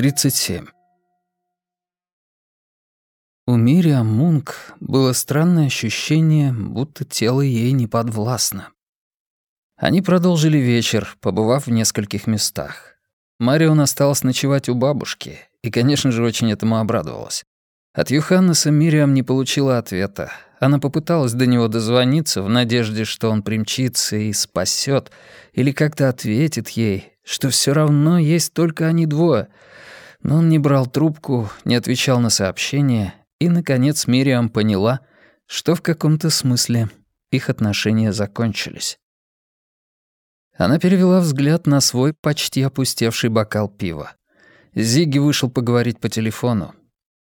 37. У Мириам Мунк было странное ощущение, будто тело ей не подвластно. Они продолжили вечер, побывав в нескольких местах. Марион осталась ночевать у бабушки, и, конечно же, очень этому обрадовалась. От Юханнеса Мириам не получила ответа. Она попыталась до него дозвониться в надежде, что он примчится и спасет, или как-то ответит ей, что все равно есть только они двое. Но он не брал трубку, не отвечал на сообщения, и, наконец, Мириам поняла, что в каком-то смысле их отношения закончились. Она перевела взгляд на свой почти опустевший бокал пива. Зигги вышел поговорить по телефону.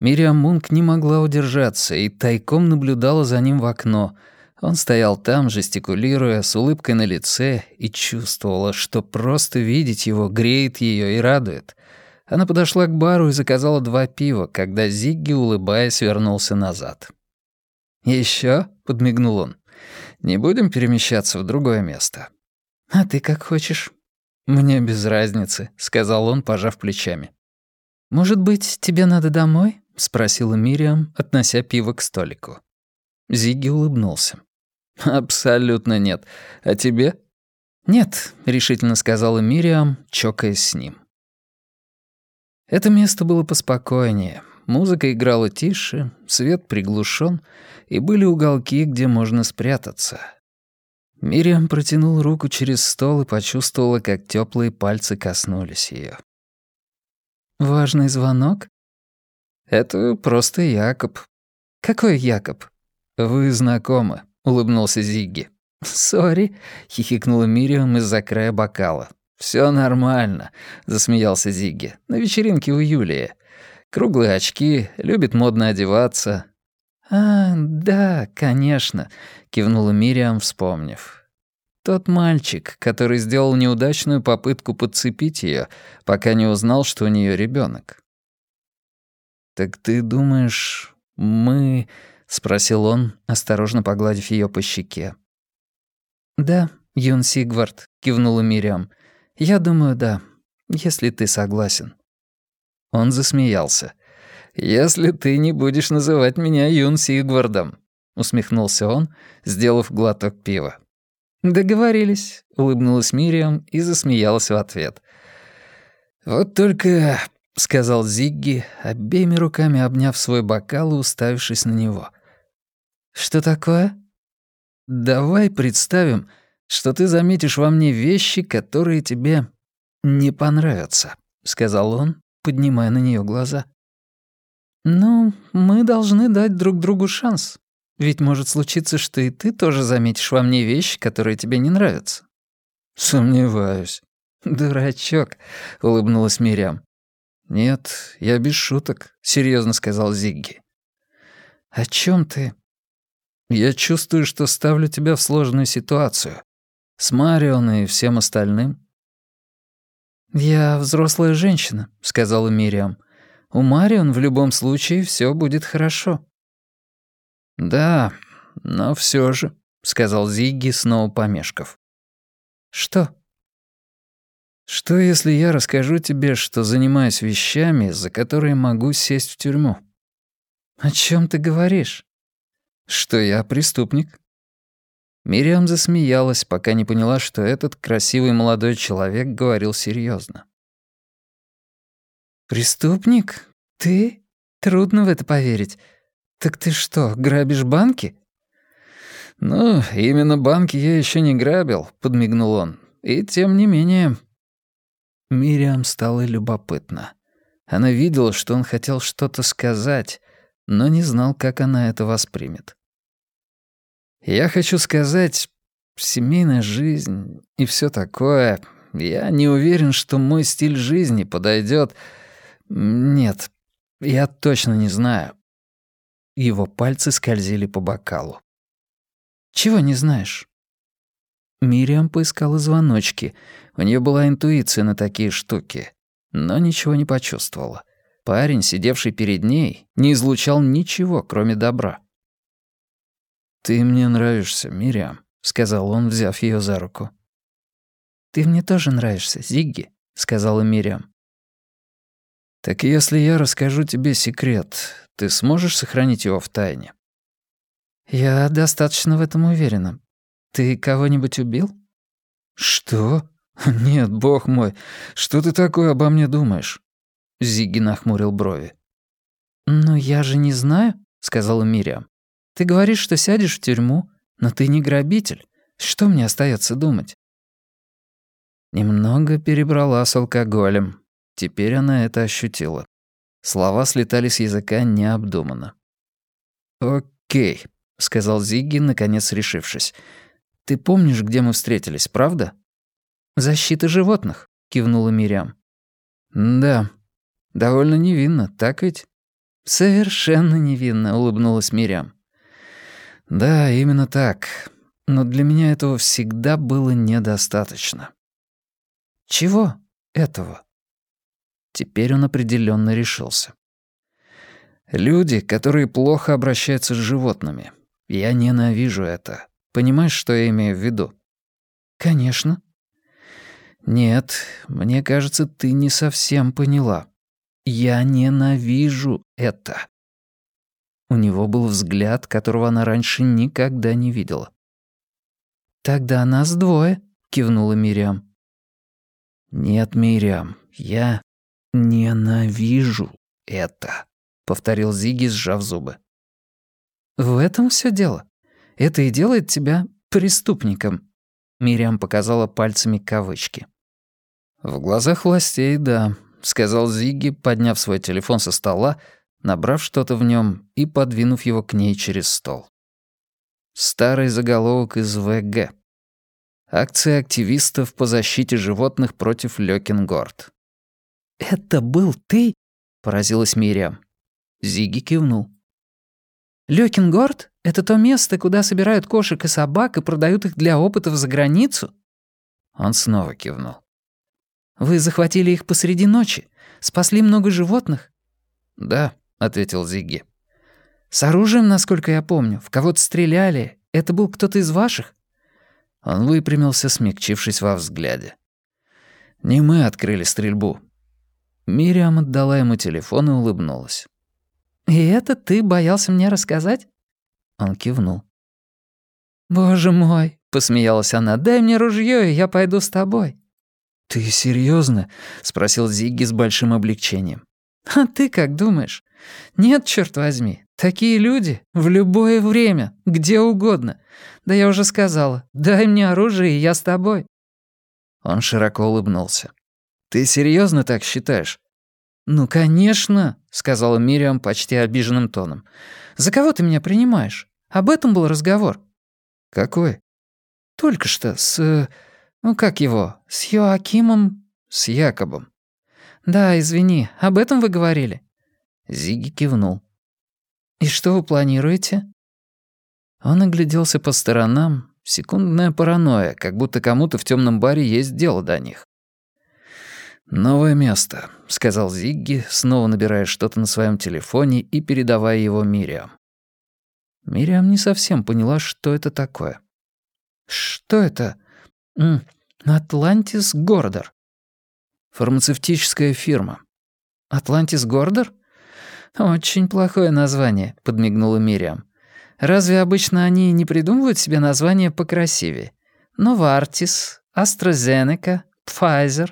Мириам Мунк не могла удержаться и тайком наблюдала за ним в окно. Он стоял там, жестикулируя, с улыбкой на лице, и чувствовала, что просто видеть его греет ее и радует. Она подошла к бару и заказала два пива, когда Зигги, улыбаясь, вернулся назад. «Ещё?» — подмигнул он. «Не будем перемещаться в другое место». «А ты как хочешь». «Мне без разницы», — сказал он, пожав плечами. «Может быть, тебе надо домой?» — спросила Мириам, относя пиво к столику. Зигги улыбнулся. «Абсолютно нет. А тебе?» «Нет», — решительно сказала Мириам, чокаясь с ним. Это место было поспокойнее. Музыка играла тише, свет приглушен, и были уголки, где можно спрятаться. Мириам протянул руку через стол и почувствовала, как теплые пальцы коснулись ее. «Важный звонок?» «Это просто Якоб». «Какой Якоб?» «Вы знакомы», — улыбнулся Зигги. «Sorry», — хихикнула Мириам из-за края бокала. Все нормально», — засмеялся Зигги. «На вечеринке у Юлии. Круглые очки, любит модно одеваться». «А, да, конечно», — кивнула Мириам, вспомнив. Тот мальчик, который сделал неудачную попытку подцепить ее, пока не узнал, что у нее ребенок. «Так ты думаешь, мы...» — спросил он, осторожно погладив ее по щеке. «Да, Юн Сигвард», — кивнула Мириам. «Я думаю, да, если ты согласен». Он засмеялся. «Если ты не будешь называть меня Юн Сигвардом», — усмехнулся он, сделав глоток пива. «Договорились», — улыбнулась Мириам и засмеялась в ответ. «Вот только», — сказал Зигги, обеими руками обняв свой бокал и уставившись на него. «Что такое?» «Давай представим, что ты заметишь во мне вещи, которые тебе не понравятся», — сказал он, поднимая на нее глаза. «Ну, мы должны дать друг другу шанс. Ведь может случиться, что и ты тоже заметишь во мне вещи, которые тебе не нравятся». «Сомневаюсь». «Дурачок», — улыбнулась Мириам. «Нет, я без шуток», — серьезно сказал Зигги. «О чем ты?» «Я чувствую, что ставлю тебя в сложную ситуацию. С Марион и всем остальным?» «Я взрослая женщина», — сказала Мириам. «У Марион в любом случае все будет хорошо». «Да, но все же», — сказал Зигги, снова помешков. «Что?» «Что, если я расскажу тебе, что занимаюсь вещами, за которые могу сесть в тюрьму?» «О чем ты говоришь?» «Что я преступник». Мириам засмеялась, пока не поняла, что этот красивый молодой человек говорил серьезно. «Преступник? Ты? Трудно в это поверить. Так ты что, грабишь банки?» «Ну, именно банки я еще не грабил», — подмигнул он. «И тем не менее...» Мириам стало любопытно. Она видела, что он хотел что-то сказать, но не знал, как она это воспримет. Я хочу сказать, семейная жизнь и все такое. Я не уверен, что мой стиль жизни подойдет. Нет, я точно не знаю. Его пальцы скользили по бокалу. Чего не знаешь? Мириам поискала звоночки. У нее была интуиция на такие штуки, но ничего не почувствовала. Парень, сидевший перед ней, не излучал ничего, кроме добра. «Ты мне нравишься, Мириам», — сказал он, взяв ее за руку. «Ты мне тоже нравишься, Зигги», — сказала Мириам. «Так если я расскажу тебе секрет, ты сможешь сохранить его в тайне?» «Я достаточно в этом уверена. Ты кого-нибудь убил?» «Что? Нет, бог мой, что ты такое обо мне думаешь?» Зигги нахмурил брови. «Ну, я же не знаю», — сказала Мириам. «Ты говоришь, что сядешь в тюрьму, но ты не грабитель. Что мне остается думать?» Немного перебрала с алкоголем. Теперь она это ощутила. Слова слетали с языка необдуманно. «Окей», — сказал Зигги, наконец решившись. «Ты помнишь, где мы встретились, правда?» «Защита животных», — кивнула Мириам. «Да. Довольно невинно, так ведь?» «Совершенно невинно», — улыбнулась Мириам. «Да, именно так. Но для меня этого всегда было недостаточно». «Чего этого?» Теперь он определенно решился. «Люди, которые плохо обращаются с животными. Я ненавижу это. Понимаешь, что я имею в виду?» «Конечно». «Нет, мне кажется, ты не совсем поняла. Я ненавижу это». У него был взгляд, которого она раньше никогда не видела. «Тогда нас двое», — кивнула Мириам. «Нет, Мириам, я «Ненавижу это», — повторил Зиги, сжав зубы. «В этом все дело. Это и делает тебя преступником», — Мириам показала пальцами кавычки. «В глазах властей, да», — сказал Зиги, подняв свой телефон со стола, набрав что-то в нем и подвинув его к ней через стол. Старый заголовок из ВГ. Акция активистов по защите животных против Лёкингорд. «Это был ты?» — поразилась Мириам. Зиги кивнул. «Лёкингорд — это то место, куда собирают кошек и собак и продают их для опытов за границу?» Он снова кивнул. «Вы захватили их посреди ночи? Спасли много животных?» «Да», — ответил Зиги. «С оружием, насколько я помню. В кого-то стреляли. Это был кто-то из ваших?» Он выпрямился, смягчившись во взгляде. «Не мы открыли стрельбу. Мириам отдала ему телефон и улыбнулась. «И это ты боялся мне рассказать?» Он кивнул. «Боже мой!» — посмеялась она. «Дай мне ружье, и я пойду с тобой». «Ты серьезно? спросил Зигги с большим облегчением. «А ты как думаешь? Нет, черт возьми, такие люди в любое время, где угодно. Да я уже сказала, дай мне оружие, и я с тобой». Он широко улыбнулся. Ты серьезно так считаешь? Ну, конечно, сказала Мириам почти обиженным тоном. За кого ты меня принимаешь? Об этом был разговор. Какой? Только что с... Ну, как его? С Йоакимом... С Якобом. Да, извини, об этом вы говорили. Зиги кивнул. «И что вы планируете?» Он огляделся по сторонам. Секундная паранойя, как будто кому-то в темном баре есть дело до них. «Новое место», — сказал Зигги, снова набирая что-то на своем телефоне и передавая его Мириам. Мириам не совсем поняла, что это такое. «Что это? Атлантис Гордор». «Фармацевтическая фирма». «Атлантис Гордор?» «Очень плохое название», — подмигнула Мириам. «Разве обычно они не придумывают себе названия покрасивее? Новартис, AstraZeneca, Pfizer».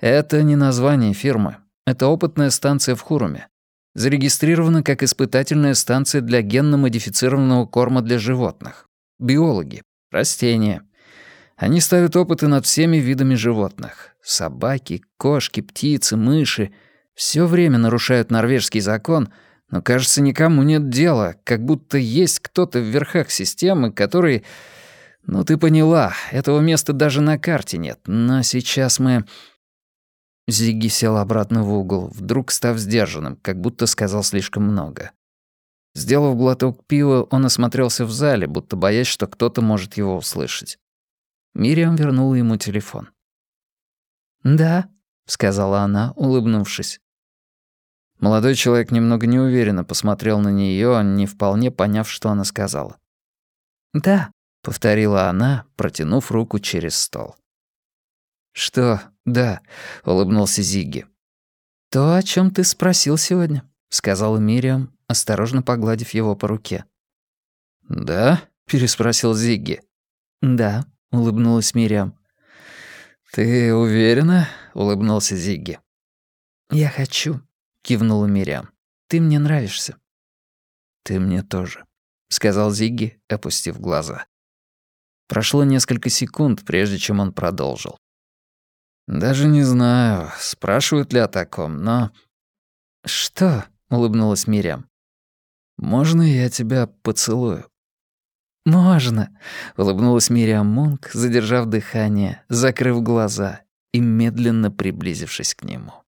Это не название фирмы. Это опытная станция в Хуруме. Зарегистрирована как испытательная станция для генно-модифицированного корма для животных. Биологи. Растения. Они ставят опыты над всеми видами животных. Собаки, кошки, птицы, мыши. Все время нарушают норвежский закон, но, кажется, никому нет дела, как будто есть кто-то в верхах системы, который... Ну, ты поняла, этого места даже на карте нет. Но сейчас мы... Зигги сел обратно в угол, вдруг став сдержанным, как будто сказал слишком много. Сделав глоток пива, он осмотрелся в зале, будто боясь, что кто-то может его услышать. Мириам вернула ему телефон. «Да», — сказала она, улыбнувшись. Молодой человек немного неуверенно посмотрел на нее, не вполне поняв, что она сказала. «Да», — повторила она, протянув руку через стол. «Что? Да», — улыбнулся Зигги. «То, о чем ты спросил сегодня», — сказала Мириам, осторожно погладив его по руке. «Да?» — переспросил Зигги. «Да», — улыбнулась Мириам. «Ты уверена?» — улыбнулся Зигги. «Я хочу», — кивнула Мириам. «Ты мне нравишься». «Ты мне тоже», — сказал Зигги, опустив глаза. Прошло несколько секунд, прежде чем он продолжил. «Даже не знаю, спрашивают ли о таком, но...» «Что?» — улыбнулась Мириам. «Можно я тебя поцелую?» «Можно», — улыбнулась Мириам Мунк, задержав дыхание, закрыв глаза и медленно приблизившись к нему.